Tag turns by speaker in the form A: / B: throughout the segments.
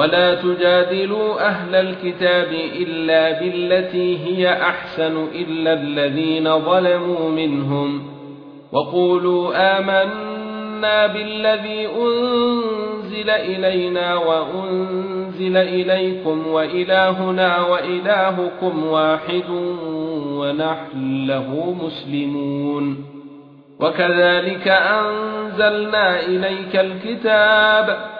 A: ولا تجادلوا أهل الكتاب إلا بالتي هي أحسن إلا الذين ظلموا منهم وقولوا آمنا بالذي أنزل إلينا وأنزل إليكم وإلهنا وإلهكم واحد ونحن له مسلمون وكذلك أنزلنا إليك الكتاب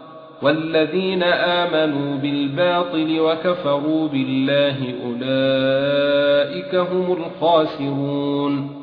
A: والذين آمنوا بالباطل وكفروا بالله أولئك هم الخاسرون.